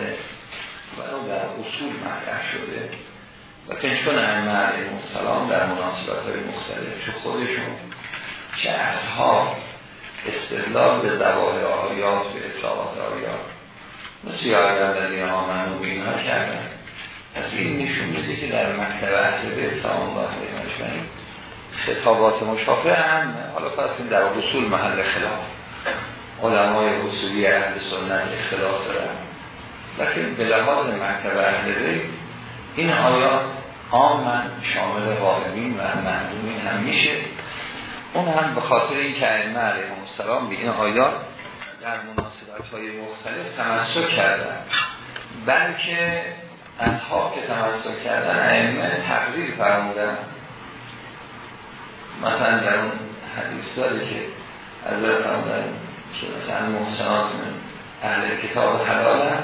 این مسئله برای در اصول مطرح شده و چون ائمه علیه السلام در مناسبت های مختلف. چه خودشون چه اصحاب استدلال به زواهر آیات به اطلاقات آیات. مثل یادم در این آمن و بینا کردن. از این نشون میده که در مکتب اهل به سلام الله علیه خطابات مشافه هم. حالا پس در اصول محل خلاف. علمای اصولی اهل سنت اختلاف دارن. لیکن به لحاظ مکتب اهل این آیات عام شامل غالبین و معلومین هم میشه؟ اون هم به خاطر این که ائمه علیهم السلام به این آیات در مناسبت های مختلف تمسک کردن بلکه اصحاب که تمسک کردن ائمه تقریر فرمودن. مثلا در اون حدیث داره که از فرمودن که مثلا محسنات من اهل کتاب حلال هم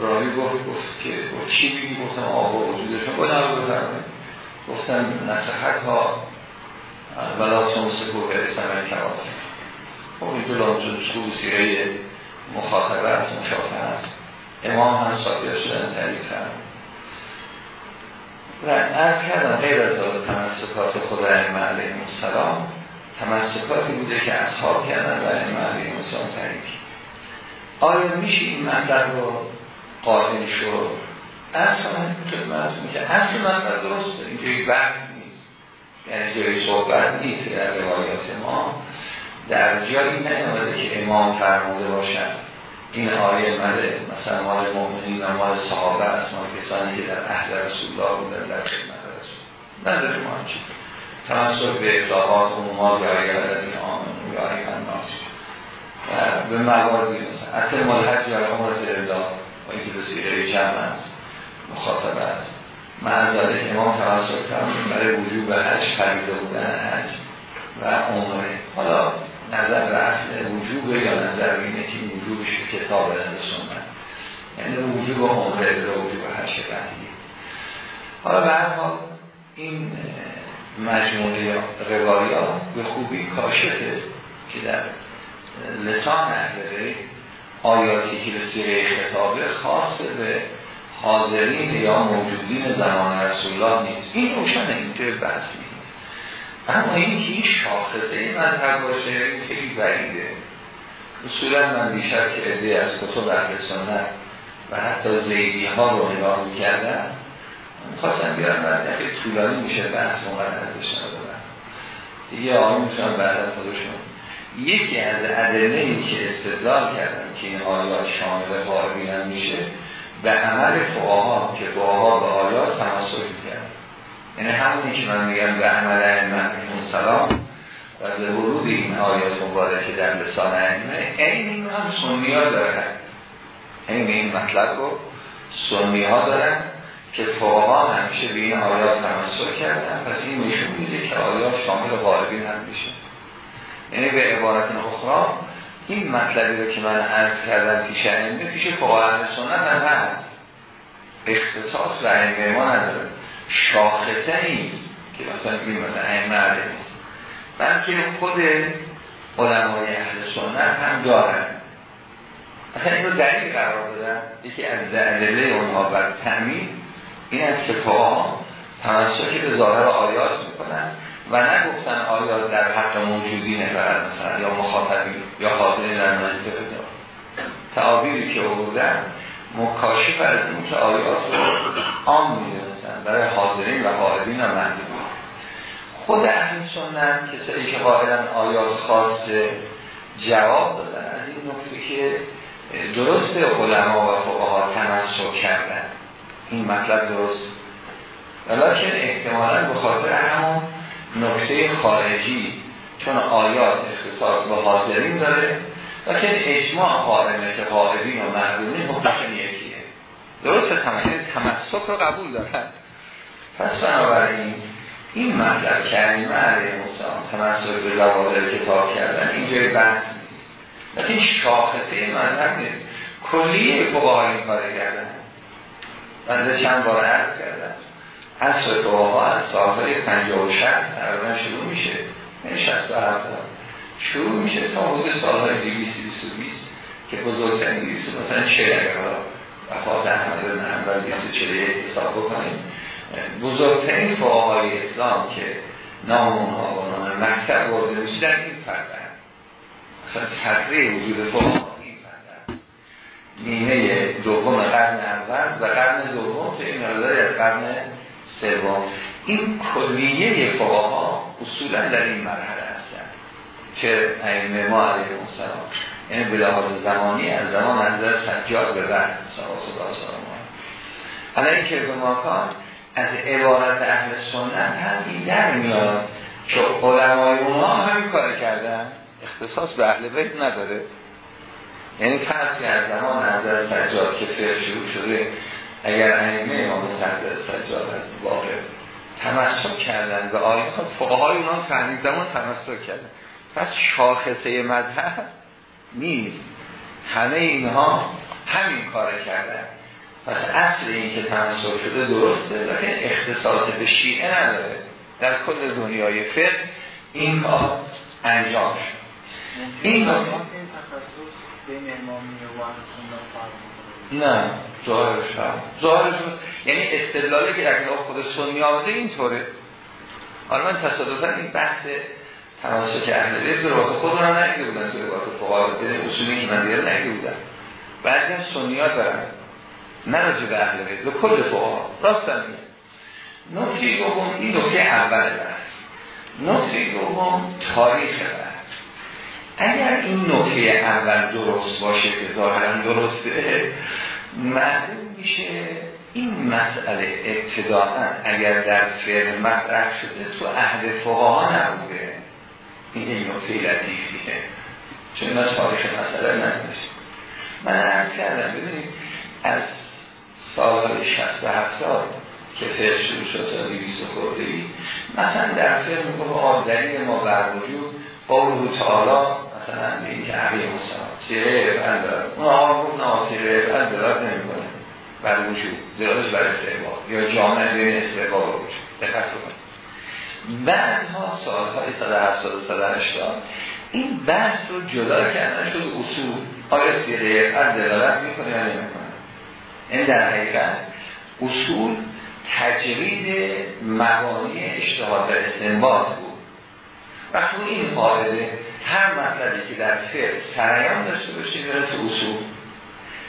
راوی گفت گفت که چی میگی؟ گفتم آب و وجودشون گفتم بفرمایید گفتم نسخت ها ولا تمسکو به سمن کباب خب این دو لامجون سیره مخاطبه است مشافه است. امام هم صادر شدن تعریف فرمود. و از کردم غیر از تمسکات خود ائمه علیهم السلام تمسکاتی بوده که اصحاب کردن و ائمه علیهم السلام تعریف آیا میشه این مطلب رو قائل شد. اصلا خدمتون که اصل مطلب درسته اینجوری بحث نیست. یعنی جای صحبت نیست در روایات ما. در جایی نیامده که امام فرموده باشد این آیه مده مثلا مال مؤمنین و مال صحابه است. مال کسانی که در اهل رسول الله بودن در خدمت رسول. نداره ما چی تمسک به اطلاقات عموما یا اگر از این آمن یا اگر ناسی و به مواردی مثلا اتر مال حج و عمر زردا اینکه به سیغه جمع است مخاطبه است. معذره که امام تمسک کردن برای وجوب حج خریده بودن حج و عمره. حالا نظر به اصل وجوب یا نظر اینه که وجوبش کتاب از سنت. یعنی وجوب عمره به وجوب هر شکلی حالا به هر حال این مجموعه روایات به خوبی کاشفه که در لسان اهل آیاتی که به سیره خطابه خاص به حاضرین یا موجودین زمان رسول الله نیست. این روشنه اینجا بحث اما این که این شاخصه این مذهب باشه این خیلی بریده اصولا من بیشتر که عده از کتب اهل و حتی زیدی ها رو نگاه می‌کردن می‌خواستم بیارم بعد خیلی طولانی میشه بحث مقدر ازش ندارم. دیگه آقای می‌تونم بعد از خودشون یکی از ادله ای که استدلال کردن که این آیات شامل غایبین هم میشه به عمل فقها که فقها به آیات تماسک می‌کردن یعنی همونی که من میگم به عمل ائمه سلام و به ورود این آیات مبارکه در لسان ائمه این این هم سنی ها دارن. این این مطلب رو سنی ها دارن که فقها همیشه به این آیات تمسک کردن پس این نشون میده که آیات شامل غالبین هم میشه. یعنی به عبارت اخرى این مطلبی رو که من عرض کردم پیش ائمه پیش فقها اهل سنت هم هست. اختصاص و ائمه ما نداره. شاخصه نیست که مثلا بگیم مثلا ائمه علیه نیست بلکه خود علمای اهل سنت هم دارن. اصلا این رو دلیل قرار دادن. یکی از دلیل اونها بر تعمین این از که فقها تمسکی به ظاهر آیات می‌کنن. و نگفتن آیات در حق موجودی نبرد مثلا یا مخاطبی یا حاضرین در منطقه تعابیری که بودن مکاشف از این که آیات رو عام برای حاضرین و قائدین و مندوبین خود اهل سنت کسایی که قائلن آیات خاص جواب دادن از این نکته که درسته علما و فقها تمسک کردن. این مطلب درست. ولیکن احتمالا به خاطر همون نکته خارجی چون آیات اختصاص به حاضرین داره لیکن اجماع قائمه که قائدین و محرومین حکمشون یکیه. درست تمسک رو قبول دارن. پس بنابراین این مطلب که این علیه مسلم تمسک به زوادر کتاب کردن اینجای بحث نیست. لیکن شاخصه مذهب نیست. کلیه فقها این کار کردن. بنده چند بار عرض کردن اصل فقها از سالهای 50 و 60 تقریبا شروع میشه. یعنی 67 شروع میشه تا حدود سالهای 200 220 که بزرگترین 200 مثلا 40 اگر وفات احمد بن حنبل 241 حساب بکنیم. بزرگترین فقهای اسلام که نام اونها بانان مکتب برده میشه در این فرده. اصلا فتره وجود فقها این فرده نیمه دوم قرن اول و قرن دوم که این مقداری از قرن سوم. این کلیه فقها اصولا در این مرحله هستند که ائمه ما علیه السلام یعنی به زمانی از زمان از سجاد به بعد صلوات الله سلام علیه. که به ماکان از عبارت اهل سنت هم این در میاد که علمای اونا همین کار کردن. اختصاص به اهل بیت نداره. یعنی فرض از زمان نظر سجاد که فر شروع شده اگر ائمه امام سجاد سجاد از واقع تمسک کردن به آیات فقهای اونا فهمید زمان تمسک کردن. پس شاخصه مذهب نیست. همه اینها همین کار کردن. پس اصل این که تمثال شده درسته لیکن اختصاص به شیعه نداره. در کل دنیای فقه این کار انجام شد. این نکته نه ظاهرش هم ظاهرش یعنی استدلالی که در کتاب خود سنی آمده اینطوره. حالا من تصادفا این بحث تماسک اهل بیت به روات خود را نگه بودن به روات فقها اصولی که من دیگه نگه بودن بعضی هم سنیات دارن. نه راجع به اهل بیت به کل فقها. راستن میگه. نکته دوم این نکته اول بحث. نکته دوم تاریخ بحث. اگر این نکته اول درست باشه که ظاهرا درسته معلوم میشه این مسئله ابتداعا اگر در فعل مطرح شده تو اهل فقها نبوده. این این نکته لطیفیه چون اینا تاریخ مسئله ندونست من عرض کردم ببینید از سالهای 67 سال که فقه شروع شد تا 200 خورده مثلا در فقه آقا دلیل ما بر وجود قول تعالی مثلا این که عقیه مسلم سیره افعال دارد اون آقا گفت نه سیره افعال دارد نمی کنه بر وجود زیادش بر استعبال یا جامعه بین استعبال و وجود دقت بکنید بعدها سالهای 170 و 180 این بحث رو جدا کردن شد اصول آیا سیره افعال دلالت می‌کنه یا نمی‌کنه این در حقیقت اصول تجرید مبانی اشتهاد و استنباط بود و تو این قاعده هر مطلبی که در فعل سریان داشته باشه میره تو اصول.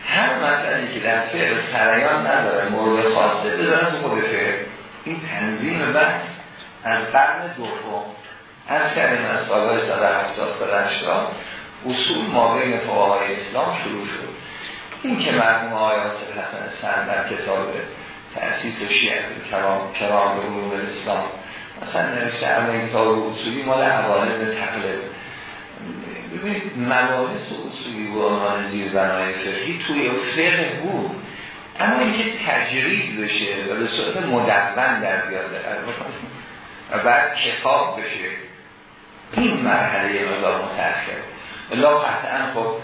هر مطلبی که در فعل سریان نداره مورد خاصه بذاره تو خود فعل. این تنظیم بحث. از قرن دوم از کردیم از سالهای 170 اصول ما بین فقهای اسلام شروع شد. این که مرحوم آقای حاصل حسن سند در کتاب تأسیس شیعه کرام کرام علوم الاسلام مثلا نوشته اما کتاب اصولی مال عوارض تقلب ببینید مباحث اصولی و عنوان زیر بنای فقهی توی فقه بود. اما اینکه تجرید بشه و به صورت مدون در بیاده و بعد کتاب بشه این مرحله مقدار متأخر. الله قطعا خب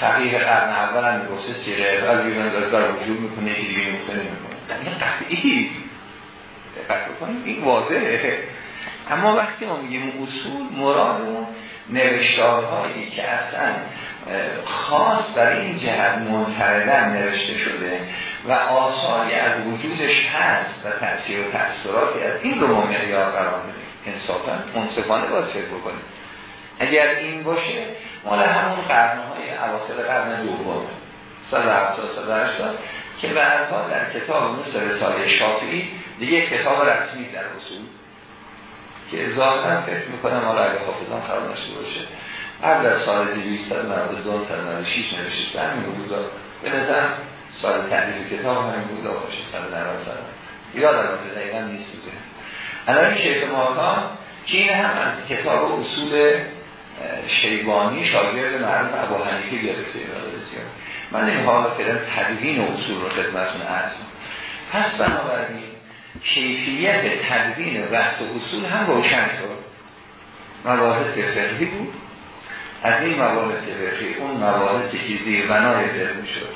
فقیه قرن اول هم می‌گفته سیره اول بیرون دار وجود می‌کنه یکی دیگه نمی‌کنه. نمی‌کنه این قطعی. دقت این واضحه. اما وقتی ما میگیم اصول مراد اون نوشتارهایی که اصلا خاص برای این جهت منفردن نوشته شده و آثاری از وجودش هست و تأثیر و تأثیراتی از این رو ما معیار قرار بدیم انصافا منصفانه باید فکر بکنیم. اگر این باشه مال همون قرنهای اواخر قرن دوم 170 180 که بعدها در کتاب مثل رساله شافعی دیگه کتاب رسمی در اصول که ظاهرا فکر می‌کنم حالا اگه حافظان خراب نشده باشه. قبل از سال 292 96 نوشته همین بودا به نظر سال تعریف کتاب همین بودا باشه 190 یاد الان دقیقا نیست بوده. الان این شیخ ماکان که این هم از کتاب اصول شیبانی شاگرد معروف ابو حنیفه گرفته. بسیار. من این حالا فعلا تدوین اصول رو خدمتتون عرض پس بنابراین کیفیت تدوین بحث اصول هم روشن شد. مباحث فقهی بود. از این مباحث فقهی اون مباحث که زیر بنای فقه شد.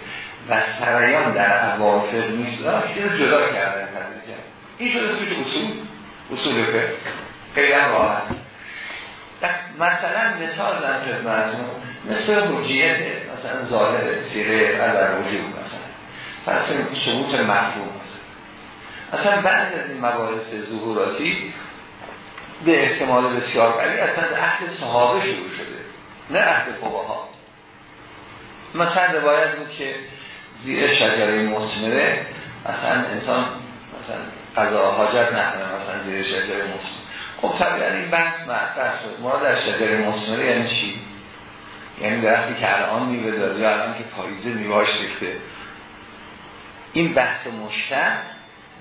و سریان در عوافق می‌شد رو جدا کردن تدریجا این شده سوچ اصول اصول فقه هم راحت. مثلا مثال در خدمتتون مثل حجیت مثلا ظاهر سیره در وجود مثلا. پس ثبوت مفهوم مثلا. مثلا بعض از این مباحث ظهوراتی به احتمال بسیار قوی اصلا عهد صحابه شروع شده نه عهد ها مثلا روایت بود که زیر شجره مصمره مثلا انسان مثلا قضا حاجت نکنه مثلا زیر شجره مصمره خب طبیعا این بحث مطرح شد. ما در شجره مصمره یعنی چی؟ یعنی درختی که الان میوه داره یا الان که پاییزه میواش ریخته. این بحث مشتر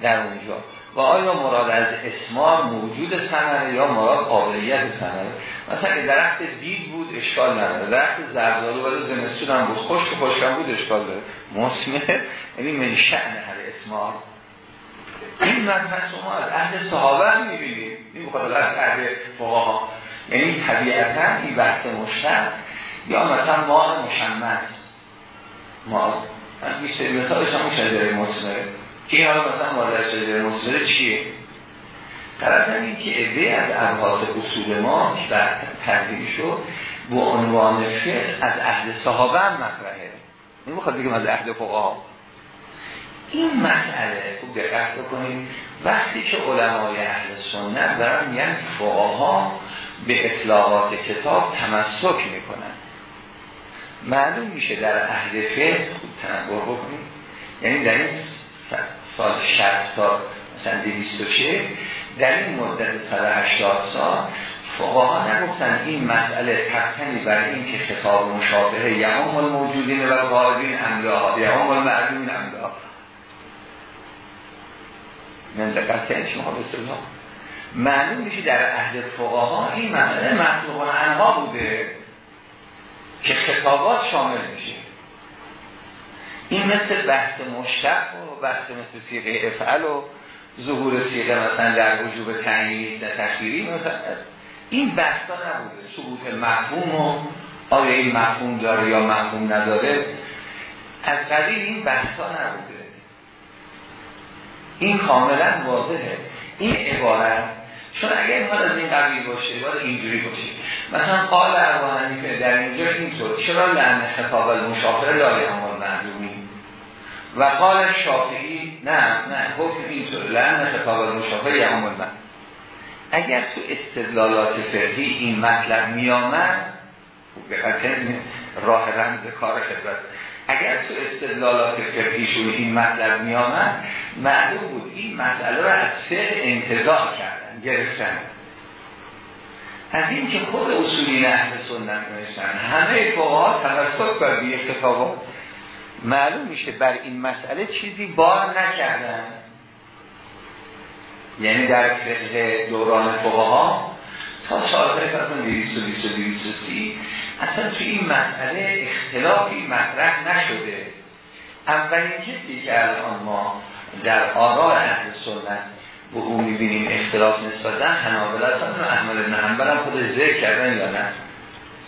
در اونجا. و آیا مراد از اسمار موجود سمره یا مراد قابلیت سمره مثلا که درخت بید بود اشکال نداره. درخت زردالو ولی زمستون هم بود. خشک خوشکم بود اشکال داره. مسمه یعنی من شعن هر اسمار. این مبحث ما از اهل صحابه هم می‌بینیم این بخاطر از اهل فقها. یعنی طبیعتا این بحث مشتر یا مثلا ماه مشمس. ماه از میشه مثالش همون شجره مصمره که حالا مثلا مادر شجره مصمره چیه؟ قرار این که عده از ابحاث اصول ما که در تردیل شد با عنوان فقه از اهل صحابه هم مطرحه. این بخواد بگیم از اهل فقها. این مسئله خوب دقت بکنید. وقتی که علمای اهل سنت دارن میگن فقها به اطلاقات کتاب تمسک می‌کنن. معلوم میشه در اهل فقه خوب تنبه بکنید. یعنی در این سال 60 تا مثلا 200 در این مدت 180 سال فقها نگفتن این مسئله تبتنی برای این که خطاب مشابهه یعام الموجودین و غایبین املاها یعام المعلومین املاها من دقت کنید شما به معلوم میشه در اهل فقها این مسئله مطلوب انها بوده که خطابات شامل میشه. این مثل بحث مشتق و بحث مثل سیغه افعل و ظهور سیغه مثلا در وجوب تعیین تخیری مثلا این بحثا نبوده. ثبوت مفهوم و آیا این مفهوم داره یا مفهوم نداره. از قبیل این بحثا نبوده. این کاملا واضحه. این عبارت چون اگر ما از این قبیل باشه باید اینجوری باشه. مثلا قال ابو که در اینجا اینطور. چرا لعن خطاب المشافر لا یعمل؟ و قال شافعی نه نه حکم اینطور لعن خطاب المشافر یعمل اگر تو استدلالات فقهی این مطلب می آمد راه رمز کار خدمت. اگر تو استدلالات فقهیشون این مطلب می آمد معلوم بود این مسئله رو از فقه انتظار کردن گرفتن. از این که خود اصولی اهل سنت نوشتن همه فقها توسط بر بی کتابات معلوم میشه بر این مسئله چیزی بار نکردن. یعنی در فقه دوران فقها تا سالهای پس 220 و 230 اصلا توی این مسئله اختلافی مطرح نشده. اولین کسی که الان ما در آراء اهل سنت به اون می‌بینیم اختلاف نسبتن حنابل هستن و احمد بن حنبل هم خود ذکر کردن یا نه؟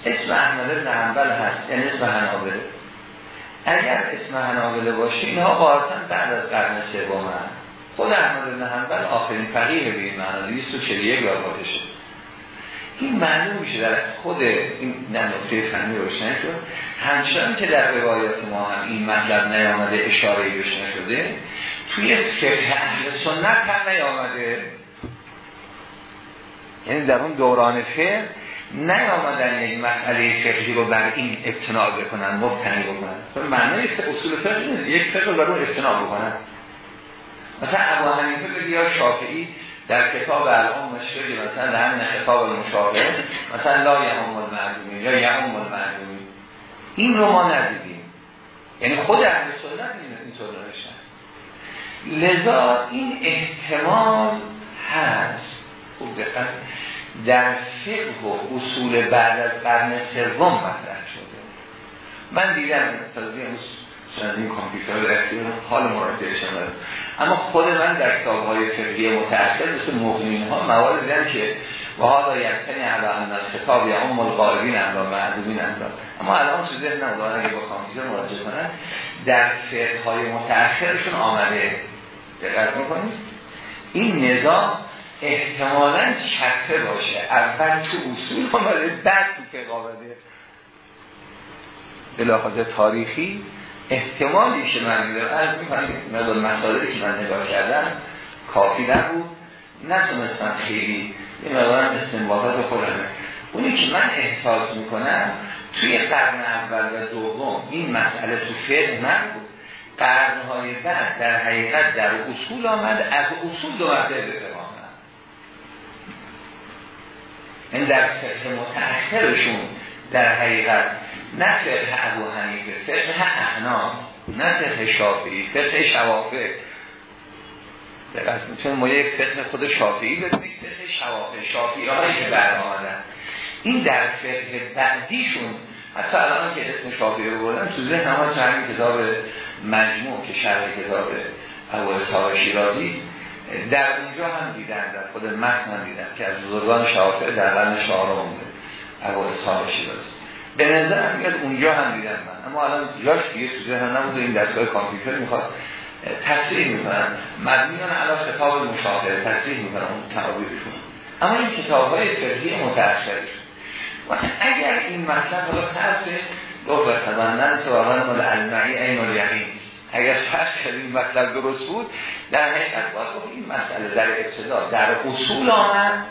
اسم احمد بن حنبل هست یعنی اسم حنابله اگر اسم حنابله باشه اینها قارتن بعد از قرن سوم خود احمد بن حنبل آخرین فقیه به این معنی 241 وفاتشه این معلوم میشه در خود این نقطه فنی روشن شد. همچنان که در روایات ما هم این مطلب نیامده اشاره بهش نشده توی فقه اهل سنت هم نیامده. یعنی در اون دوران فقه نیامدن یک مسئله فقهی رو بر این ابتناع بکنن مبتنی بکنن. معنی اصول فقه یک فقه رو بر اون ابتناع بکنن. مثلا ابو حنیفه یا شافعی در کتاب الان مشکلی مثلا همین خطاب المشابه مثلا لا یعم المعدومی یا یعم المعدومی این رو ما ندیدیم. یعنی خود اهل سنت اینطور نوشتن. لذا این احتمال هست. خوب دقت. در فقه و اصول بعد از قرن سوم مطرح شده. من دیدم تازه از این کامپیوتر رو حال مراجعه شده اما خود من در کتاب های فقهی متأثر مثل مغنین ها موارد دیدم که و حالا یکتنی علا ان کتاب یا ام معدومین اما الان تو ذهن نمودان اگه با کامپیوتر مراجعه کنن در فقه های متأخرشون آمده. دقت می‌کنید؟ این نظام احتمالا چطه باشه. اول تو اصول آمده بعد تو فقه آمده به تاریخی احتمالی که من میدارم از می‌کنم مدال مسائلی که من نگاه کردم کافی نبود. نتونستم خیلی این مدارم استنباطات خودمه اونی که من احساس می‌کنم توی قرن اول و دوم این مسئله تو فقه نبود. قرنهای بعد در حقیقت در اصول آمد از اصول دو مرتبه به آمد این در فقه متأخرشون در حقیقت نه فقه ابو حنیفه فقه احنام نه فقه شافعی فقه شوافع. چون ما یک فقه خود شافعی بکنید فقه شوافع. شافعی هایی که برآمدن این در فقه بعدیشون حتی الان که اسم شافعی رو بردن تو ذهن هم همین کتاب مجموع که شرح کتاب ابو اسحاق شیرازی در اونجا هم دیدن در خود متن هم دیدن که از بزرگان شافعی در قرن چهارم بوده ابو اسحاق شیرازی به نظر میاد اونجا هم دیدن من. اما الان جاش دیگه تو ذهن نبوده این دستگاه کامپیوتر می‌خواد تصریح می‌کنن. مبنیان علا کتاب مشاهده تصریح می‌کنن اون تعابیرشون. اما این کتاب های فقهی متأخرشون اگر این مطلب حالا ترس گفت تضمنن سوالان مال علمعی این مال یقین. اگر فرق این مطلب درست بود در حقیقت باید این مسئله در ابتدا در اصول آمد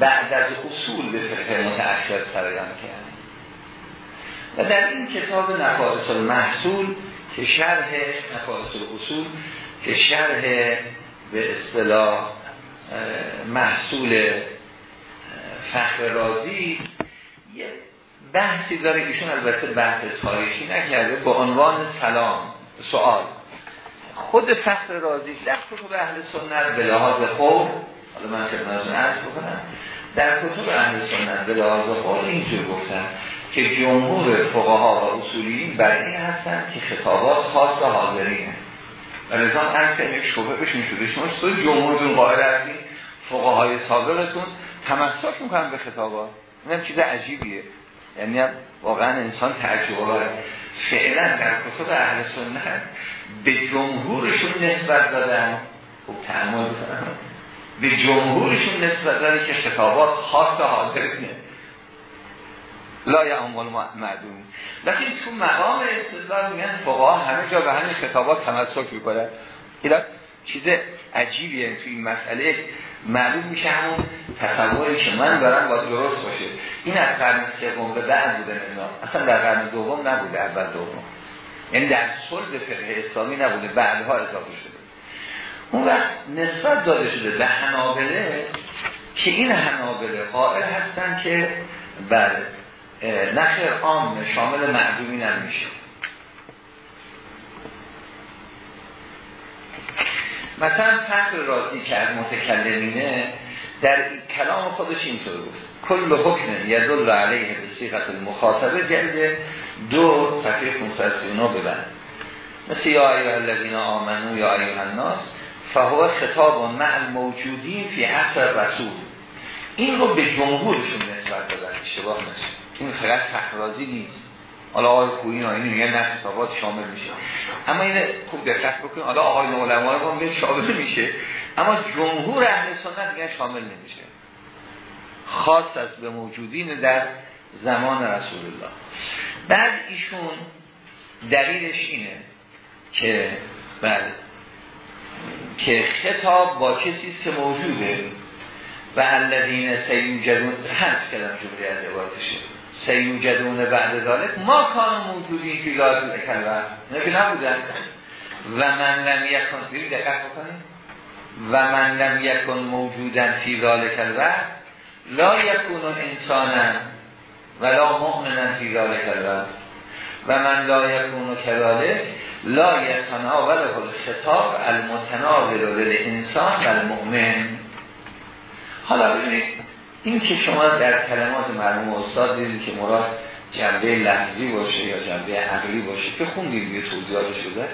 بعد از اصول به فقه متأخر سرایان کرد و در این کتاب نفائس المحصول که شرح نفائس اصول که شرح به اصطلاح محصول فخر رازی یه بحثی داره ایشون البته بحث تاریخی نکرده با عنوان سلام سوال. خود فخر رازی در کتب اهل سنت به لحاظ قول حالا من خدمتتون عرض بکنم در کتب اهل سنت به لحاظ قول اینجور گفتن که جمهور فقها و اصولیین بر این هستن که خطابات خاص حاضرین. و لذا هر که یک شبه بشین شده شما سوی جمهورتون قائل هستین فقهای سابقتون تمسک می‌کنن به خطابات. این چیز عجیبیه. یعنی واقعا انسان تعجب فعلا در کتب اهل سنت به جمهورشون نسبت دادن. خوب تعمل به جمهورشون نسبت دادن که خطابات خاص حاضرینه لا یعمل معدوم لیکن تو مقام استدلال میگن فقها همه جا به همین خطابات تمسک می‌کنن. این چیز عجیبیه تو این مسئله. معلوم میشه همون تصوری که من دارم باید درست باشه. این از قرن سوم به بعد بوده نظام اصلا در قرن دوم نبوده اول دوم. یعنی در صلح فقه اسلامی نبوده بعدها اضافه شده. اون وقت نسبت داده شده به هنابله که این هنابله قائل هستن که بر نخیر عام شامل معدومی نمیشه. مثلا فقر راضی که از متکلمینه در کلام خودش اینطور بود. کل حکم یدل علیه به سیغت المخاطبه جلد دو صفحه 539 ببند. مثل یا ایوه الذین آمنو یا ایوه الناس فهو خطاب مع الموجودین فی عصر رسول. این رو به جمهورشون نسبت دادن اشتباه نشه. این فقط فخرازی نیست. حالا آقای خویی اینو میگن نه خطابات شامل میشه. اما این خوب دقت بکنید حالا آقای علما رو میگن شامل میشه. اما جمهور اهل سنت میگن شامل نمیشه. خاص از به موجودین در زمان رسول الله. بعد ایشون دلیلش اینه که بله که خطاب با کسی که موجوده و الذین سیوجدون حذف کردم جمله از عبارتشه سیوجدون بعد ذالک ما کان موجودی فی ذات الکلمه نه که نبودن. و من لم یکن دیدید دقت بکنید. و من لم یکن موجودن فی ذالک الوقت لا یکون انسانا ولا مؤمنا فی ذالک الوقت و من لا یکون کذالک لا یتناول الخطاب المتناول انسان و المؤمن. حالا ببینید این که شما در کلمات مرموم استاد دیدید که مراد جنبه لحظی باشه یا جنبه عقلی باشه که خوندید یه توضیحات شده.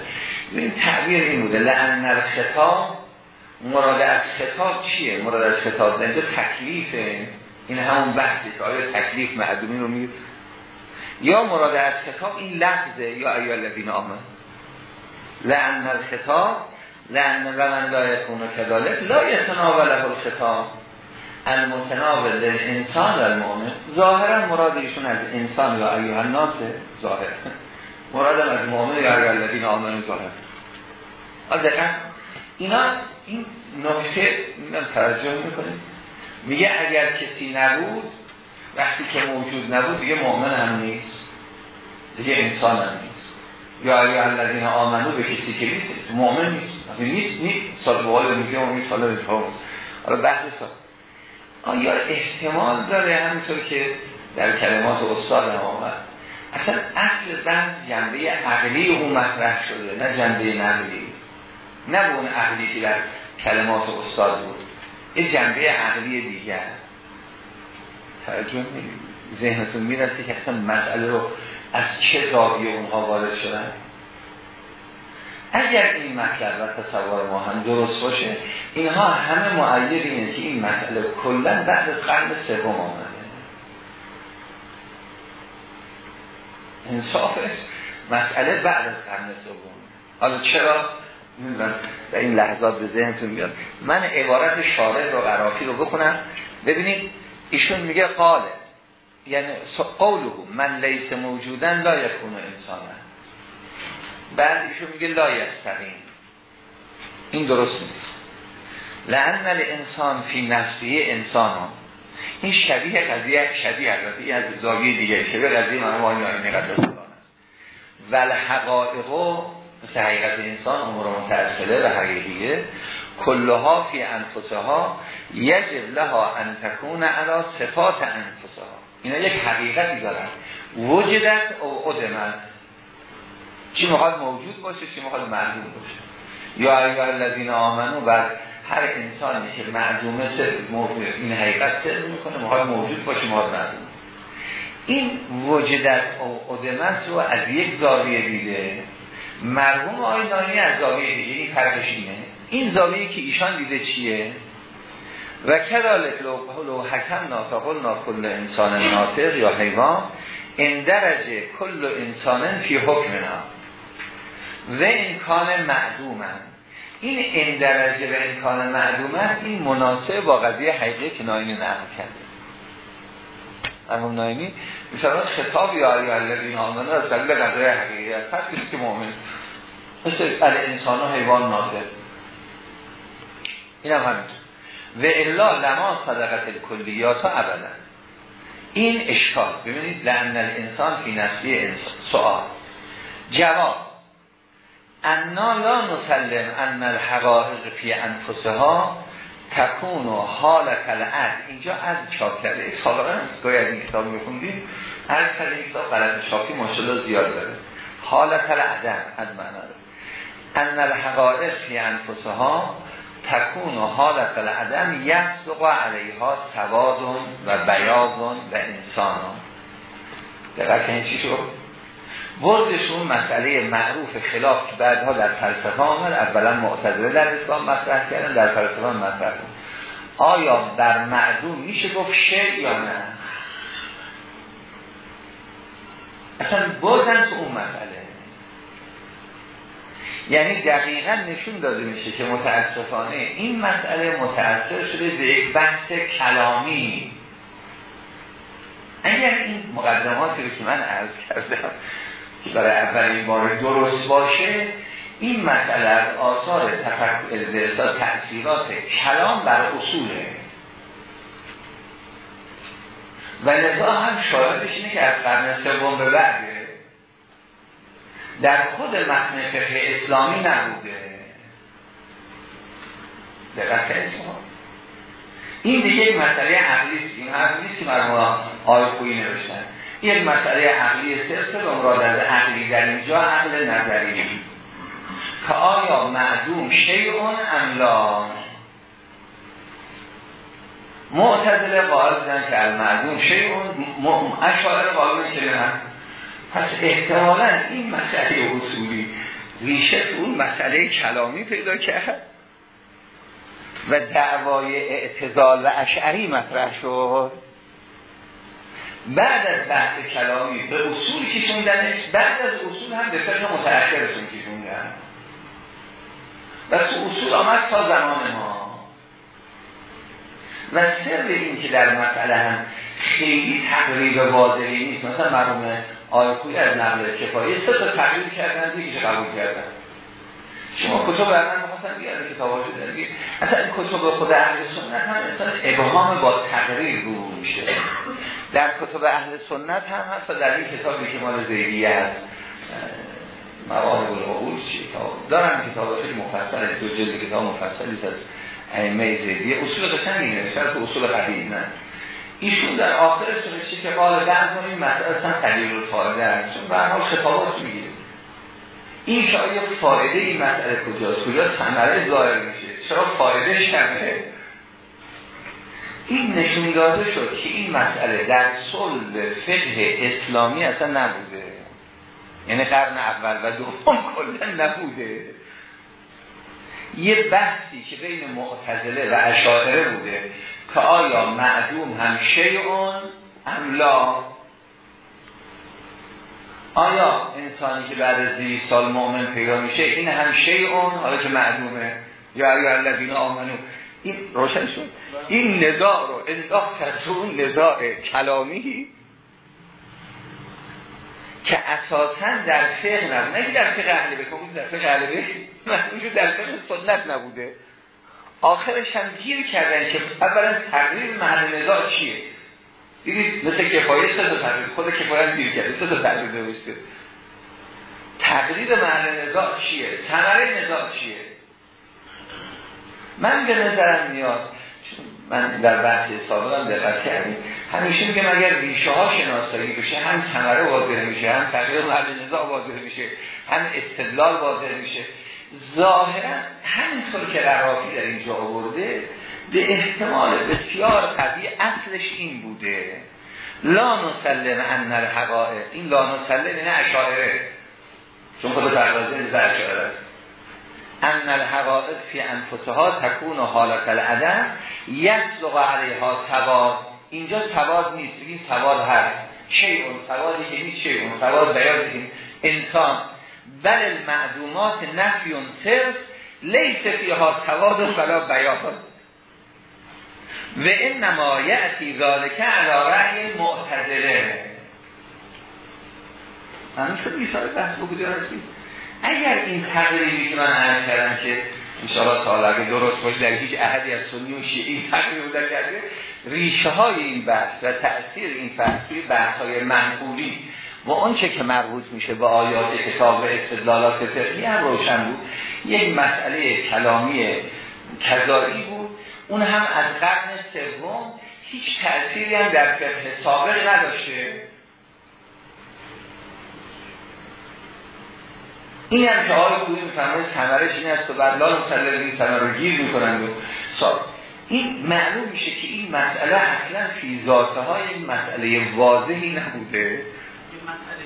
ببینید تعبیر این بوده. لعن الخطاب مراد از خطاب چیه؟ مراد از خطاب اینجا تکلیفه این همون بحثی که آیا تکلیف معدومی رو میگه؟ یا مراد از خطاب این لحظه یا ایال الذین آمن لعن الخطاب لعن و من لا یکون کذالک لا یتناوله الخطاب. المتناول انسان و المؤمن ظاهرا مراد ایشون از انسان یا ایوه الناس ظاهر. مراد از مؤمن یا ایوه الذین آمن ظاهر. از اینا این نکته توجه می‌کنید میگه اگر کسی نبود وقتی که موجود نبود دیگه مؤمن هم نیست. دیگه انسان هم نیست. یا اگر الذین آمنو به کسی که نیست مؤمن نیست. نیست نیست. سال بقال میگه اون سال حالا بحث سال آیا احتمال داره همینطور که در کلمات استاد هم آمد؟ اصلا اصل بحث جنبه عقلی اون مطرح شده نه جنبه نقلی. نه به اون عقلی که در کلمات استاد بود. یه جنبه عقلی دیگر. توجه ذهنتون می‌رسه که اصلا مسئله رو از چه زاویه اونها وارد شدن؟ اگر این مطلب و تصور ما هم درست باشه اینها همه معید اینه که این مسئله کلا بعد از قرن سوم آمده. انصافش مسئله بعد از قرن سوم. حالا چرا؟ در این لحظات به ذهنتون میاد. من عبارت شارع رو قرافی رو بکنم ببینید ایشون میگه قاله. یعنی قوله من لیس موجودن لا یکون انسان بعد ایشون میگه لا یستقیم. این درست نیست. لعن الانسان فی نفسی انسان. هم. این شبیه قضیه شبیه البته از زاویه دیگه. شبیه قضیه من ما این قدر است. و الحقائق مثل حقیقت انسان امور متأصله و حقیقیه. کلها فی انفسها یجب لها ان علا صفات انفسها. اینا یک حقیقتی دارن. وجدت او ادمت چی می‌خواد موجود باشه چی می‌خواد معلوم باشه. یا ایها الذین آمنو و هر انسانی که معلومه این حقیقت سر می‌کنه می‌خواد موجود باشه می‌خواد معلوم. این وجدت او ادمت رو از یک زاویه دیده. مرحوم آقای نانی از زاویه دیگه این فرقش اینه. این زاویه که ایشان دیده چیه؟ و کذالک لو حکم ناتقل کل انسان ناطق یا حیوان این درجه کل انسان فی حکمنا. و امکان معدومن. این این درجه و امکان معدومن این مناسب با قضیه حقیقی که ناینی نقل کرده. مرحوم نایمی مثلا خطاب یا علی الذین آمنو از دلیل قضای حقیقی است. هر کسی که مؤمن مثل انسان و حیوان ناظر. این هم همینطور. و الا لما صدقت کلیات ها ابدا. این اشکال ببینید لعن الانسان فی نفسی انسان سؤال. جواب انا لا نسلم ان الحقائق فی انفسها تکون و حالت العد اینجا از چاپ کرده. سابقا گاید این کتاب میخوندیم هر کلی این کتاب غلط چاپی ماشاءالله زیاد داره. حالت العدم از معنا ان الحقائق فی انفسها تکون و حالت العدم علیها سوادون و بیاضون و انسانون دقیقه این چی شد؟ بردشون مسئله معروف خلاف که بعدها در فلسفه آمد. اولا معتدله در اسلام مطرح کردن در فلسفه مطرح کردن آیا بر معدوم میشه گفت شعر یا نه؟ اصلا بردن تو اون مسئله. یعنی دقیقا نشون داده میشه که متاسفانه این مسئله متأثر شده به یک بحث کلامی. اگر این مقدماتی رو که من عرض کردم برای اولین بار درست باشه این مسئله از آثار تفکر تأثیرات کلام بر اصوله. و لذا هم شاهدش اینه که از قرن سوم به بعده در خود متن فقه اسلامی نبوده. دقت این دیگه مسئله عقلی است. این حرف نیست که مرحوم آی خویی نوشتن. یک مسئله عقلی صرف مراد از عقلی در اینجا عقل نظری که آیا معدوم شیعون املا معتدل قائل بودن که المعدوم شیعون اشاعر قائل که هم پس احتمالا این مسئله اصولی ریشه اون مسئله کلامی پیدا کرد و دعوای اعتزال و اشعری مطرح شد. بعد از بحث کلامی به اصول کشوندنش بعد از اصول هم به فقه متأخرشون کشوندن. و اصول آمد تا زمان ما. و سر این که در مسئله هم خیلی تقریب واضحی نیست مثلا مرحوم آیکوی از نقل کفایی سه تا تقریب کردن دیگه قبول کردن؟ شما کتب من می‌خواستم بیاره کتاب دیگه اصلا کتب خود اهل سنت هم اصلا ابهام با تقریر رو میشه در کتب اهل سنت هم هست در این کتابی که مال زیدیه هست. مواد العقول چی؟ دارم کتاب خیلی مفصل دو جلد کتاب مفصلی از ائمه زیدیه. اصول قشنگی نوشته تو اصول قدیم نه. ایشون در آخر چه که قال بعض این مسئله اصلا قلیل الفایده است. چون به حال خطابات می‌گیره. این شاید فایده این مسئله کجاست؟ کجا ثمره ظاهر میشه. چرا فایده شمه این نشون داده شد که این مسئله در صلب فقه اسلامی اصلا نبوده. یعنی قرن اول و دوم کلا نبوده. یه بحثی که بین معتزله و اشاعره بوده که آیا معدوم هم شیعون املا آیا انسانی که بعد از سال مؤمن پیدا میشه این هم شیعون؟ حالا که معدومه. یا ایا الذین این روشن شد. این نزاع رو انداخت کرد اون نزاع کلامی که اساسا در فقه نبود. نه در فقه اهل بیت در فقه اهل بیت در فقه سنت نبوده. آخرش هم گیر کردن که اولا تقریر محل نزاع چیه؟ دیدید مثل کفایه سه تا تقریر خود کفایه گیر کرده سه تا تقریر نوشته. تقریر محل نزاع چیه؟ ثمره نزاع چیه؟ من به نظرم میاد. من در بحث سابقا دقت کردیم. همیشه میگم اگر ریشه ها شناسایی بشه هم ثمره واضح میشه هم تغییر محل نزاع واضح میشه هم استدلال واضح میشه. ظاهرا همینطور که ررافی در اینجا آورده به احتمال بسیار قوی اصلش این بوده. لا نسلم ان الحقائق. این لا نسلم این اشاعره. چون خود پردازه این اشاعره است. ان الحقائق فی انفسها تکون و حالت العدم یسلق علیها سواد. اینجا سواد نیست این سواد هست. شیعون سوادی که نیست شیعون سواد بیان انسان. بل المعدومات نفیون صرف لیس فیها سواد و بلا بیان. و این نمایعتی ذالکه علا رأی معتدله همین شد ایشاره بحث رسید اگر این تقریبی که من عرض کردم که انشاءالله تعالی درست باشه در هیچ احدی از سنی و شیعی این تقریب بودن کرده ریشه های این بحث و تأثیر این بحثی بحث های منقولی و آنچه که مربوط میشه به آیات کتاب و استدلالات فقهی هم روشن بود. یک مسئله کلامی کذایی بود. اون هم از قرن سوم هیچ تأثیری هم در فقه سابق نداشته. این هم که آقای خوبی میفرمایه ثمرش این است و بعد لا مسلم ثمر رو گیر می‌کنند و ساب. این معلوم میشه که این مسئله اصلا فی ذاته های این مسئله واضحی نبوده. این مسئله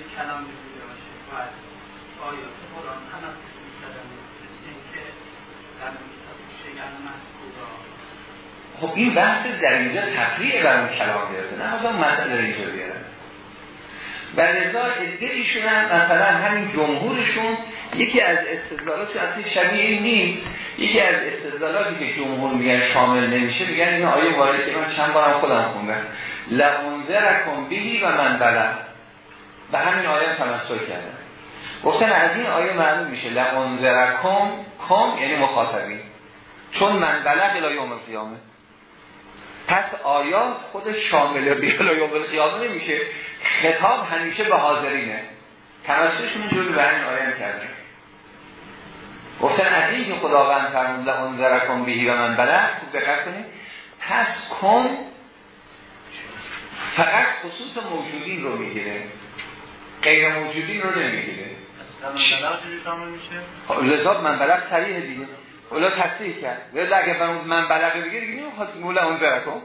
خب این بحث در اینجا تفریع بر اون کلام گرفته. نه اون مسئله اینجا بیارن و لذا ایشون هم مثلا همین جمهورشون یکی از استدلالات اصلی شبیه نیست. یکی از استدلالاتی که جمهور میگن شامل نمیشه میگن این آیه وارد که من چند بارم خودم خوندم. لعنذرکم و من بلد و همین آیه تمسک کردن. گفتن از این آیه معلوم میشه. لانذرکم کم یعنی مخاطبین. چون من بلغ الى یوم القیامه. پس آیات خود شامل بیلا یوم القیامه نمیشه. خطاب همیشه به حاضرینه. توسطشون جوری به این آیه کرده گفتن از این که خداوند فرمود لانذرکم بهی و من بلغ خوب دقت کنید. پس کن فقط خصوص موجودین رو می‌گیره. غیر موجودین رو نمی‌گیره. لذات من بلغ سریح دیگه. اولا تصدیح کرد. ولی اگه فرمود من بلغ بگیر دیگه نمی‌خواد مولا اون برکن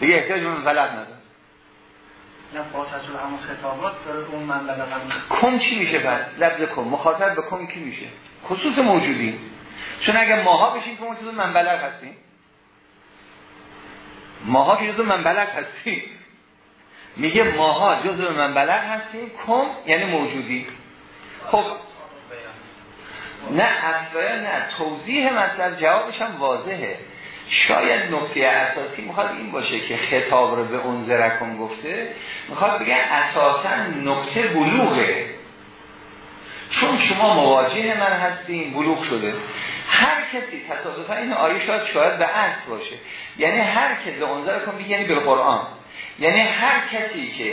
دیگه احتیاج من بلغ نداره نه فاتحه همون خطابات داره اون من بلغ کم چی میشه بعد؟ لفظ کم. مخاطب به کم کی میشه؟ خصوص موجودین چون اگه ماها بشین که موجود من بلغ هستیم. ماها که جزو من بلغ هستیم. میگه ماها جزو من بلغ هستیم. کم یعنی موجودی. خب. نه اصلا نه. توضیح مطلب جوابش هم واضحه. شاید نکته اساسی می‌خواد این باشه که خطاب رو به اون زرکم گفته می‌خواد بگه اساسا نکته بلوغه. چون شما مواجه من هستین بلوغ شده. هر کسی تصادفا این آیه شاید شاید به عکس باشه. یعنی هر کسی انظر کن یعنی به قرآن یعنی هر کسی که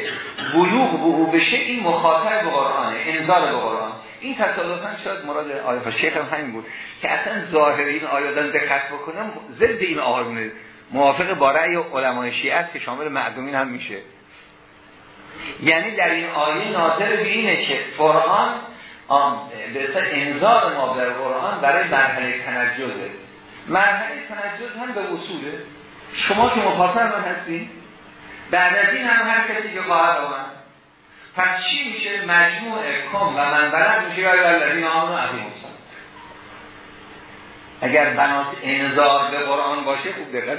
بلوغ به او بشه این مخاطب به قرآنه انذار به قرآن. این تصادفا شاید مراد آیه شیخ هم همین بود. که اصلا ظاهر این آیادن دقت بکنم ضد این آرمونه. موافق با رأی علمای شیعه است که شامل معدومین هم میشه. یعنی در این آیه ناظر به اینه که قرآن به انذار ما در قرآن برای مرحله تنجزه مرحله تنجز هم به وصوله شما که مخاطب من هستین بعد از این هم هر کسی که خواهد آمد. پس چی میشه؟ مجموع کم و من بلد میشه برای الذین آمنوا عظیم اگر بنات انذار به قرآن باشه خوب دقت.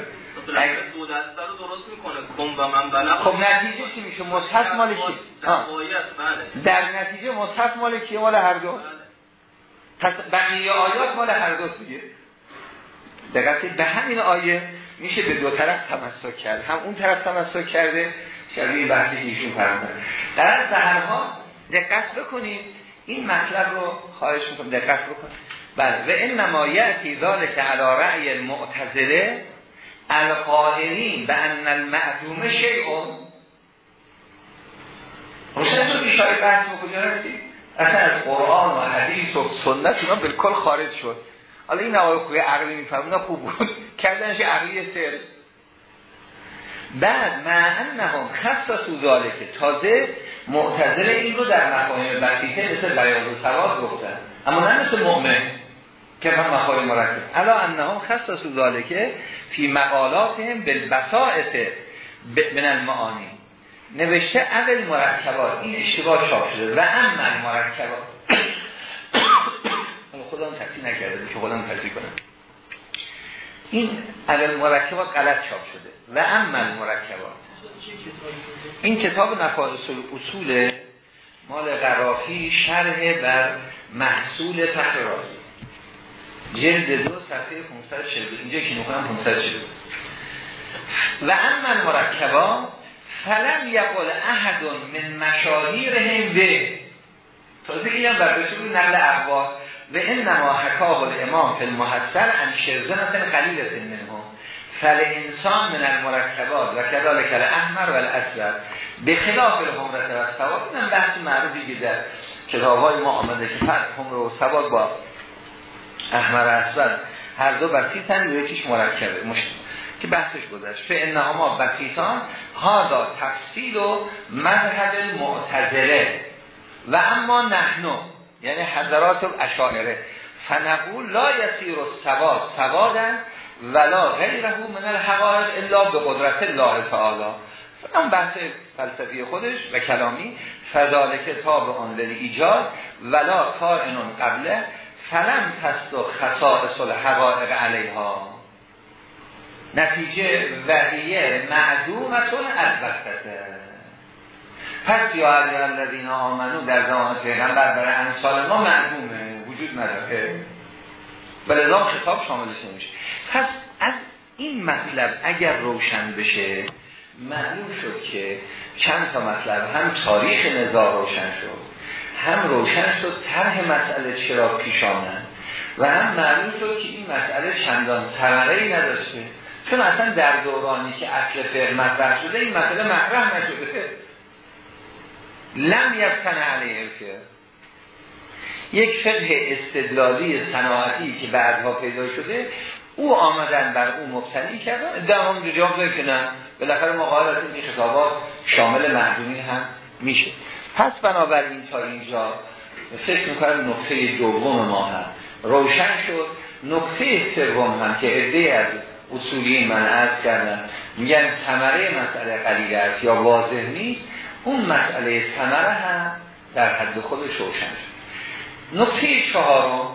دو دسته رو درست می‌کنه. و من خب نتیجه چی میشه؟ مصحف مال کی؟ بله. در نتیجه مصحف مال کی مال هر دو پس بقیه آیات مال هر دو دیگه دقت به همین آیه میشه به دو طرف تمسک کرد. هم اون طرف تمسک کرده شبیه بحثی ایشون فرمودن در از هرها دقت بکنید. این مطلب رو خواهش می‌کنم. دقت بکنید. بله. و این نمایتی ذالک علی رأی المعتزله القائلین به ان المعدوم شیعون روشن شد بیشتر بحث کجا رسید اصلا از قرآن و حدیث و سنت اونا بالکل خارج شد. حالا این نوای خوی عقلی میفهمون خوب بود. کردنش عقلی سر. بعد معنهم خص سوزاله که تازه معتزله این رو در مفاهیم بسیطه مثل بیان و سواد گفتن. اما نه مثل مؤمن. که هم مفاهیم مرکب الا انهم خص سوزاله که فی مقالاتهم بالبسائط من المعانی. نوشته اول مرکبات این اشتباه چاپ شده. و اما مرکبات. خودم تحصیل نکرده که خودم تحصیل کنم. این اول مرکبات غلط چاپ شده. و اما مرکبات. این کتاب نفاذ اصول مال قرافی شرح بر محصول فخر رازی جلد دو صفحه 540 اینجا که نکنم 540 و اما مرکبا فلم یقل احد من مشاهیرهم به. تازه که هم برداشته بود نقل اقوال و انما حکاه الامام فی المحصل ان شرزنت قلیلت منهم. فل انسان من المرکبات و کذالک الاحمر و الاسود. به خلاف الحمرت و سواد این بحث معروفی که در کتاب های ما آمده که فرق حمر و سواد با احمر اسود. هر دو بسیطن یکیش مرکبه مشت که بحثش گذشت. فه انها ما بسیطان هادا تفصیل و مذهب معتزله و اما نحنو یعنی حضرات اشاعره فنقول لا یسیر و سواد سوادن ولا غیره من الحقائق الا به قدرت الله تعالی. اون بحث فلسفی خودش و کلامی فضالک تاب آن ایجاد ولا کائنون قبله. فلم تست و خصائص الحقائق علیها. نتیجه وحیه معدومتون البته. پس یا الذین آمنو در زمان پیغمبر برای امثال ما معدومه وجود نداره. ولذا خطاب شاملش نمیشه پس از این مطلب اگر روشن بشه معلوم شد که چند تا مطلب هم تاریخ نزاع روشن شد. هم روشن شد طرح مسئله چرا پیش آمد و هم معلوم شد که این مسئله چندان ثمره ای نداشته. چون اصلا در دورانی که اصل فقه مطرح شده این مسئله مطرح نشده. لم یفتن علیه که یک فقه استدلالی صناعتی که بعدها پیدا شده او آمدن بر او مبتنی کردن در هم جواب که نه بالاخره قائل این خطابات شامل معدومین هم میشه. پس بنابراین تا اینجا فکر می‌کنم نقطه دوم ما هم روشن شد. نقطه سوم هم که عده از اصولی من عرض کردم میگن ثمره مسئله قلیل است یا واضح نیست؟ اون مسئله ثمره هم در حد خودش روشن شد. نقطه چهارم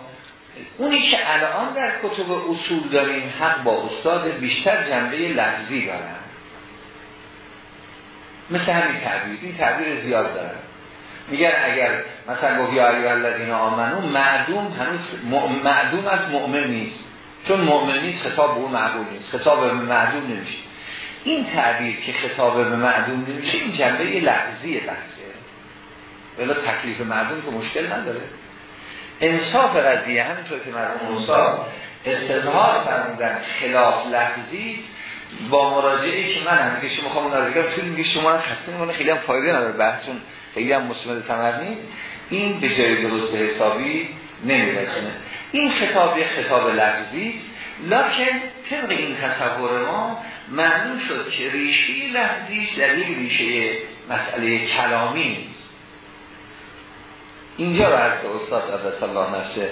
اونی که الان در کتب اصول داریم حق با استاد بیشتر جنبه لفظی دارن. مثل همین تعبیر. این تعبیر زیاد دارن. میگن اگر مثلا گفت یا الذین آمنو معدوم هنوز معدوم از مؤمن نیست. چون مؤمن نیست خطاب به اون معبول نیست. خطاب به معدوم نمیشه. این تعبیر که خطاب به معدوم نمیشه این جنبه لحظی بحثه. ولی تکلیف معدوم که مشکل نداره. انصاف قضیه همینطور که مرحوم موسی استظهار فرمودن خلاف لحظی با مراجعه که من شما خواهم اون رو طول میگه شما خسته خیلی هم فایده نداره بحثون خیلی هم مسلمت ثمر نیست. این به جای درست حسابی نمیرسونه. این خطاب یک خطاب لحظی لکن طبق این تصور ما معلوم شد که ریشه لحظیش در یک ریشه مسئله کلامی نیست. اینجا رو از استاد عبدالله الله نفسه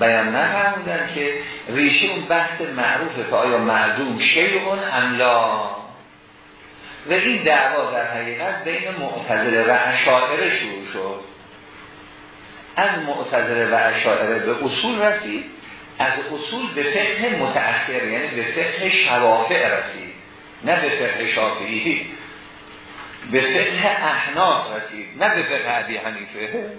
بیان نفرمودن که ریشه اون بحث معروفه که آیا معدوم شیعون املا و این دعوا در حقیقت بین معتزله و اشاعره شروع شد. از معتزله و اشاعره به اصول رسید از اصول به فقه متأخر یعنی به فقه شوافع رسید نه به فقه شافعی. به فقه احناف رسید نه به فقه عبی حنیفه.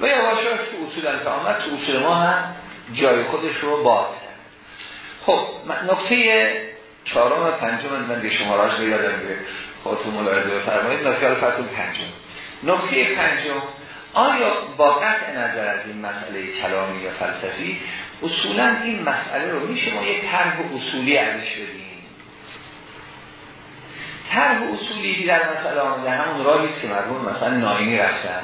و یواشاش تو اصول که آمد تو اصول ما هم جای خودش رو باز خب نکته چهارم و پنجم من به شما راش رو یادم میره. خودتون ملاحظه بفرمایید. نکته فصل پنجم. نکته پنجم آیا با قطع نظر از این مسئله کلامی یا فلسفی اصولا این مسئله رو میشه ما یک طرح اصولی ازش بدیم؟ طرح اصولی در مسئله آمده همون راهی که مرحوم مثلا ناینی رفتن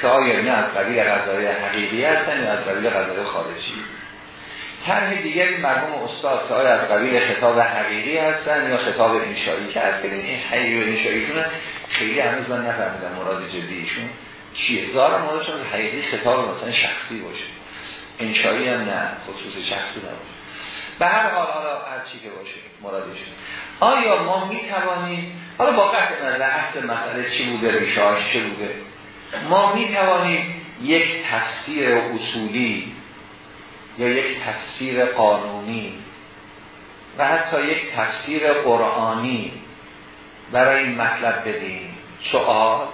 که آیا نه از قبیل غذای حقیقی هستن یا از قبیل غذای خارجی؟ طرح دیگری مرحوم استاد که آیا از قبیل خطاب حقیقی هستن یا خطاب انشایی که از این حقیقی و انشاییشون خیلی هنوز من نفهمیدم مراد جدیشون چیه. ظاهر مرادشون حقیقی خطاب مثلا شخصی باشه. انشایی هم نه خصوص شخصی نباشه. به هر حال حالا هر چی که باشه مرادشون. آیا ما می توانیم حالا با قطع نظر اصل مسئله چی بوده؟ ریشاش چه بوده؟ ما می توانیم یک تفسیر اصولی یا یک تفسیر قانونی و حتی یک تفسیر قرآنی برای این مطلب بدیم سؤال.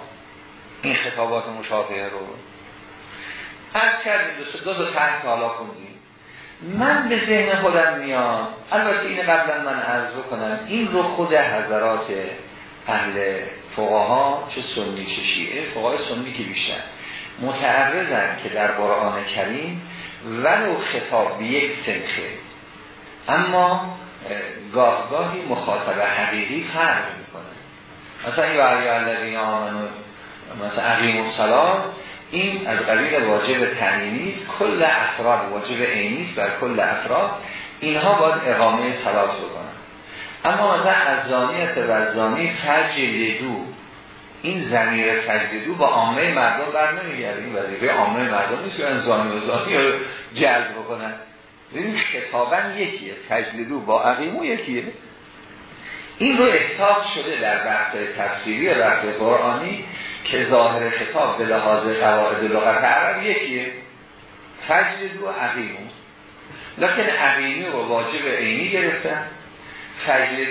این خطابات مشابه رو. از کردیم دو تا تحت حالا خوندیم. من به ذهن خودم میاد البته این قبلا من عرض کنم این رو خود حضرات اهل فقها چه سنی چه شیعه فقهای سنی که بیشتر متعرضن که در قرآن کریم ولو خطاب به یک سنخه اما گاهگاهی مخاطب حقیقی فرق می‌کنه. مثلا یا علی الذین آمنو مثلا عقیم السلام این از قبیل واجب تعیینی کل افراد واجب عینی بر کل افراد اینها باید اقامه صلات بکنن. اما مثلا از زانیت و زانی دو این زمیر دو با عامه مردم بر نمیگرده. این وظیفه عامه مردم نیست که زانی و زانی رو جلب بکنن. این خطابا یکیه. دو با عقیمو یکیه. این رو احساس شده در بحث تفسیری و بحث قرآنی که ظاهر خطاب به لحاظ قواعد لغت عرب یکیه. دو عقیمو. لیکن عقیمی رو واجب عینی گرفتن.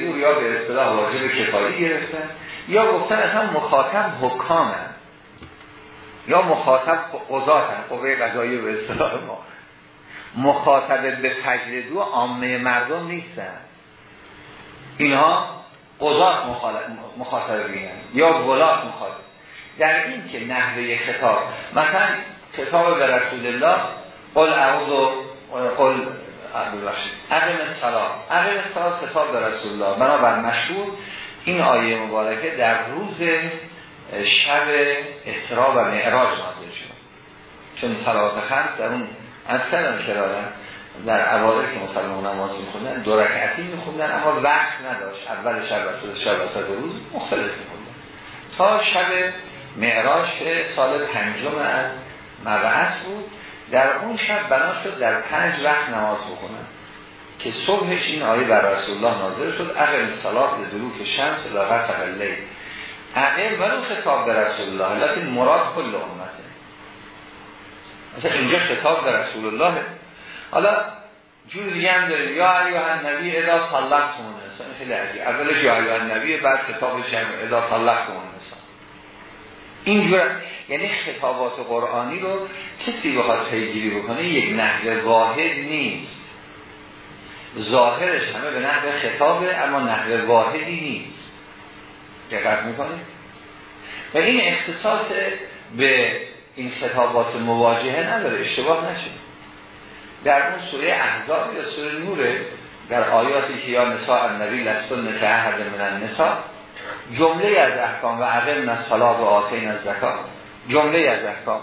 دور یا به اصطلاح واجب کفایی گرفتن. یا گفتن اصلا مخاطب حکامن یا مخاطب قضاتن قوه قضایی به اصطلاح ما. مخاطب به دو عامه مردم نیستن. اینها قضات مخاطب بینن یا ولات مخاطب. در این که نحوه خطاب مثلا خطاب به رسول الله قل اعوذ قل عقل السلام عقل السلام خطاب به رسول الله. بنابر مشهور این آیه مبارکه در روز شب اسراء و معراج نازل شد. چون صلوات خمس در اون کلم کرارن در عوارض که مسلمان نماز میخوندن دو رکعتی میخوندن اما وقت نداشت. اول شب و شب و روز مختلف میخوندن. تا شب معراج سال پنجم از مبعث بود در اون شب بنا شد در پنج وقت نماز بخونن. که صبحش این آیه بر رسول الله نازل شد اقل صلات دلوک شمس لا غسق اللیل اقل ولو خطاب به رسول الله لیکن مراد کل امته. مثلا اینجا خطاب به رسول الله. حالا جور دیگه هم داریم. یا ایوه نبی ادا طلقتون نسا خیلی عجیب. اولش یا ایوه نبی بعد خطابش هم ادا طلقتون نسا اینجور یعنی خطابات قرآنی رو کسی بخواد پیگیری بکنه یک نحوه واحد نیست. ظاهرش همه به نحوه خطابه اما نحوه واحدی نیست. دقت می‌کنه و این اختصاص به این خطابات مواجهه نداره اشتباه نشه. در اون سوره احزاب یا سوره نوره در آیاتی که یا نساء النبی لستن که احد من النساء جمله از احکام و عقل نصالات و آتین از زکا جمله از احکام.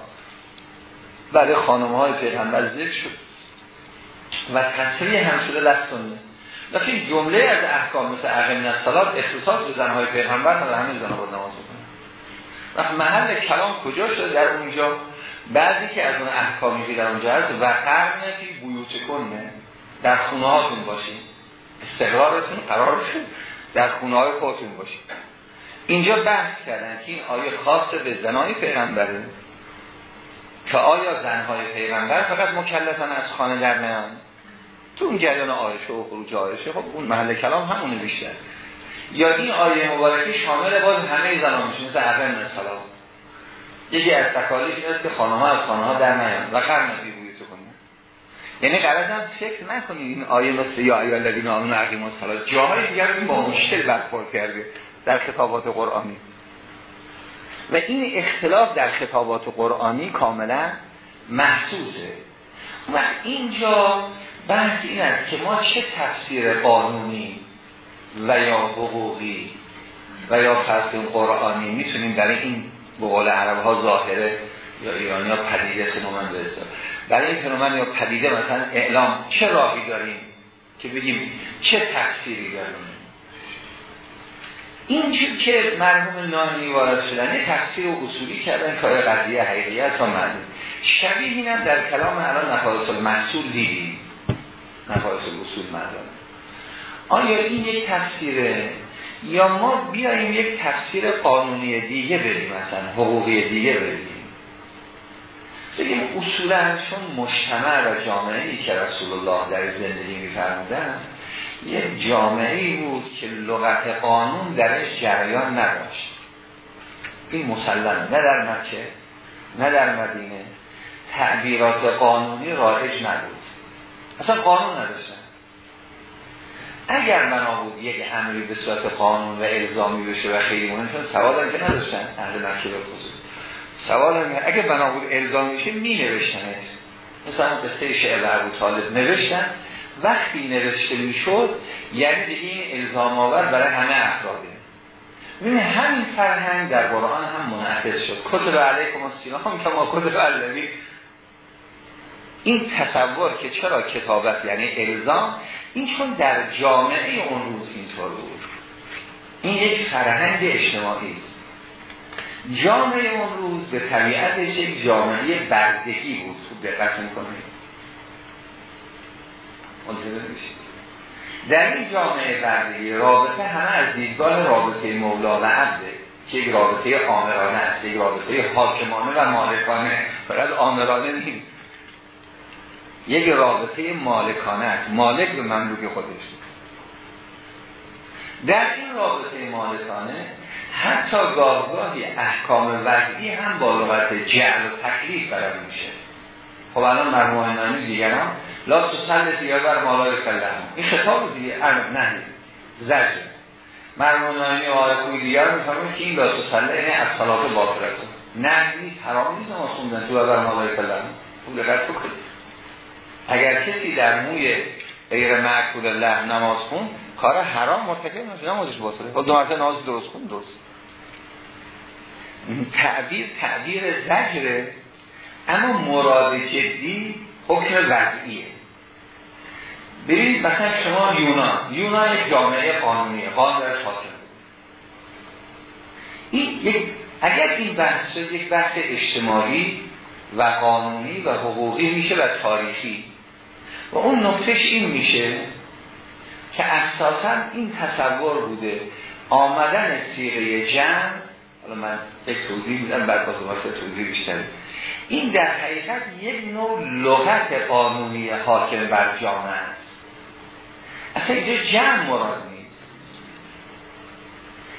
برای خانم های پیغمبر ذکر شد. و تصریح هم شده لستن لیکن جمله از احکام مثل عقل نصالات اختصاص به زنهای پیغمبر نداره همین زنها با نماز بکنن وقت محل کلام کجا شده در اونجا؟ بعضی که از اون احکامی که در اونجا هست و قرنتی بیوت کنه. در خونه هاتون باشین. استقرارتون قرار در خونه های خودتون باشین. اینجا بحث کردن که این آیه خاص به زنای پیغمبره. که آیا زنهای پیغمبر فقط مکلفن از خانه در نیان تو اون جریان آیشه و خروج آیشه خب اون محل کلام همونه بیشتر. یا این آیه مبارکی شامل باز همه زنان میشه مثل اقل سلام. یکی از تکالیف این که خانه ها از خانه ها در نیان و قرن نبی تو کنید یعنی هم فکر نکنید این آیه مثل یا آیه الذین آمنوا عقیم الصلاه جاهای دیگر این با مشکل برخورد کرده در خطابات قرآنی. و این اختلاف در خطابات قرآنی کاملا محسوسه و اینجا بحث این است که ما چه تفسیر قانونی و یا حقوقی و یا فرض قرآنی می‌تونیم برای این به قول عرب ها ظاهره یا ایرانی ها پدیده فنومن برسه. برای این فنومن یا پدیده مثلا اعلام چه راهی داریم که بگیم چه تفسیری داریم؟ این که مرحوم نانی وارد شدن یه تفسیر و اصولی کردن کار قضیه حقیقیت تا معلوم. شبیه اینم در کلام الان نفایس المحصول دیدیم. نفایس اصول مدارم آیا این یک تفسیره؟ یا ما بیاییم یک تفسیر قانونی دیگه بریم مثلا حقوقی دیگه بریم بگیم اصولا چون مجتمع و جامعه ای که رسول الله در زندگی میفرمودن یک جامعه بود که لغت قانون درش جریان نداشت. این مسلم نه در مکه نه در مدینه. تعبیرات قانونی رایج نبود. اصلا قانون نداشتن. اگر بنا بود یک امری به صورت قانون و الزامی بشه و خیلی مهم سوال هم که نداشتن اهل مکه به خصوص. سوال هم اگر بنا بود الزامی بشه می نوشتنه مثلا قصه شعر ابو طالب نوشتن وقتی نوشته می‌شد یعنی دیگه این الزام آور برای همه افراده ببین همین فرهنگ در قرآن هم منعکس شد. کتب علیکم که ما کتب علیکم این تصور که چرا کتابت یعنی الزام این چون در جامعه اون روز اینطور بود. این یک فرهنگ اجتماعی است. جامعه اون روز به طبیعتش یک جامعه بردگی بود. خوب دقت می‌کنید. در این جامعه بردگی رابطه همه از دیدگاه رابطه مولا و عبده که یک رابطه آمرانه است یک رابطه حاکمانه و مالکانه. فقط آمرانه نیست. یک رابطه مالکانه مالک به مملوک خودش در این رابطه مالکانه حتی گاهگاهی احکام وضعی هم با لغت جعل و تکلیف برای میشه. خب الان مرموه نامی دیگران لا تو سلط یا بر مالای کلهم این خطاب دیگه. نه زجر. مرمون نایمی و آقای دیگر میفهمون که این لاس سله اینه از صلات باطلت نه نیست حرام نیست نماز خوندن تو اول مالای کلم. خوب دقت بکنید. اگر کسی در موی غیر معقول الله نماز خون کار حرام مرتکب نشه نمازش باطله. خب دو نماز درست خون درست. تعبیر تعبیر زجره. اما مراد جدی حکم وضعیه. ببینید مثلا شما یونان یونان یک جامعه قانونیه قانون در حاکم این یک اگر این بحث یک بحث اجتماعی و قانونی و حقوقی میشه و تاریخی. و اون نقطش این میشه که اساسا این تصور بوده آمدن سیغه جمع حالا من یک توضیح میدم بعد باز توضیح بیشتر. این در حقیقت یک نوع لغت قانونی حاکم بر جامعه اصلا اینجا جمع مراد نیست.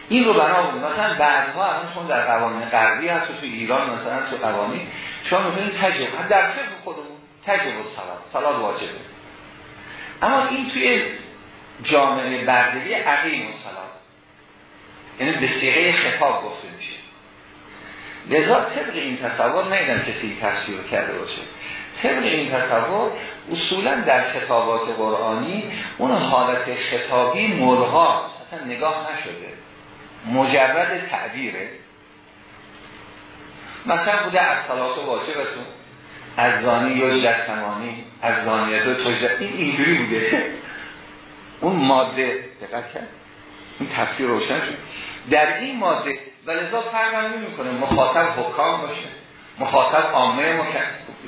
این رو بنا مثلا بعدها الان چون در قوانین غربی هست تو ایران مثلا تو قوانین شما می‌تونید تجربه در فقه خودمون تجربه سلات سلات واجبه. اما این توی جامعه بردگی عقیم و سلات یعنی به سیغه خطاب گفته میشه. لذا طبق این تصور نیدم کسی تفسیر کرده باشه. طبق این تصور اصولا در خطابات قرآنی اون حالت خطابی مرغاست اصلا نگاه نشده. مجرد تعبیره. مثلا بوده از صلات واجبتون از زانی یجد تمانی از زانیت و تجد این اینجوری بوده. اون ماده دقت کرد. این تفسیر روشن شد. در این ماده و لذا فرق نمی کنه مخاطب حکام باشه. مخاطب عامه مکن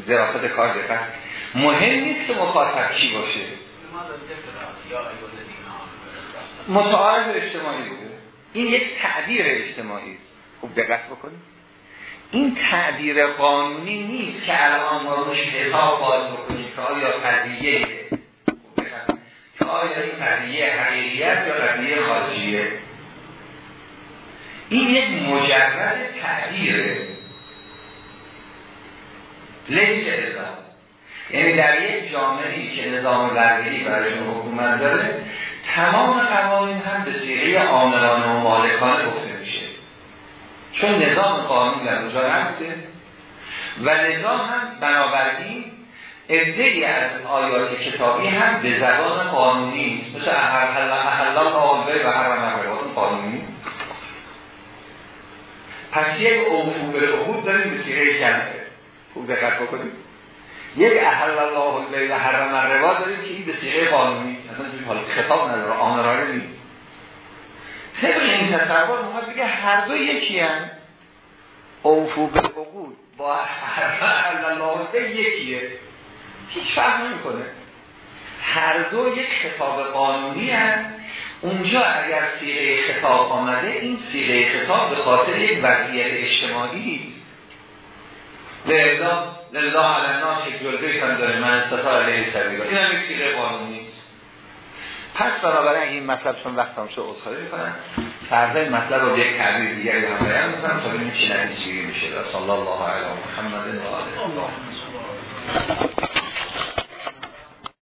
دراست کار دقت. مهم نیست که مخاطب کی باشه. متعارض اجتماعی بوده. این یک تعبیر اجتماعی خوب دقت بکنید. این تعبیر قانونی نیست که الان ما روش حساب باز بکنیم که آیا قضیه که آیا این قضیه حقیقیت یا قضیه خارجیه. این یک مجرد تعبیره. لیس ازا یعنی در یک جامعه که نظام برگری برای حکومت داره تمام قوانین هم به سیغه آمرانه و مالکانه گفته میشه. چون نظام قانون در اونجا نبوده و نظام هم بنابراین ادهی از آیات کتابی هم به زبان قانونی است. مثل احلال قانونی و حرم قانونی. پس یک اوفو به عهود داریم به سیغه جمعه. خوب دقت بکنید یک احل الله البیع و حرم الربا داریم که این به سیغه قانونی اصلا حالا خطاب نداره آمرانه نیست. طبق این تصور محمد بگه هر دو یکی هم اوفو به عقود با احل الله البیع یکیه. هیچ فرق نمی‌کنه. هر دو یک خطاب قانونی هم اونجا اگر سیغه خطاب آمده این سیغه خطاب به خاطر یک وضعیت اجتماعی لذا لله علی الناس یک جلوه هم داره من استطاع علیه سبیل این هم یک قانونی. پس بنابراین این مطلب چون وقت هم شد اصخاری می‌کنم فرده مطلب رو یک تعبیر دیگری هم بیان می‌کنم تا ببینیم چی میشه. صلی الله علیه محمد و آله.